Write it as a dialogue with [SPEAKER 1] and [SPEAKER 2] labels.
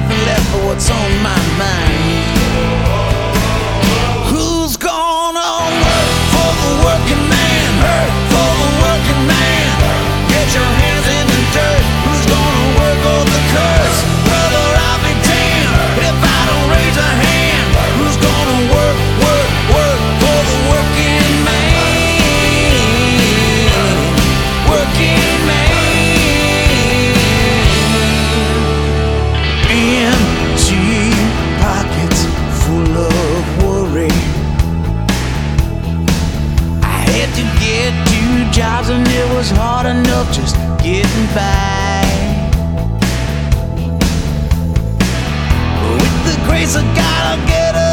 [SPEAKER 1] nothing left for what's on my mind. jobs and it was hard enough just getting by. But with the grace of God, I'll get a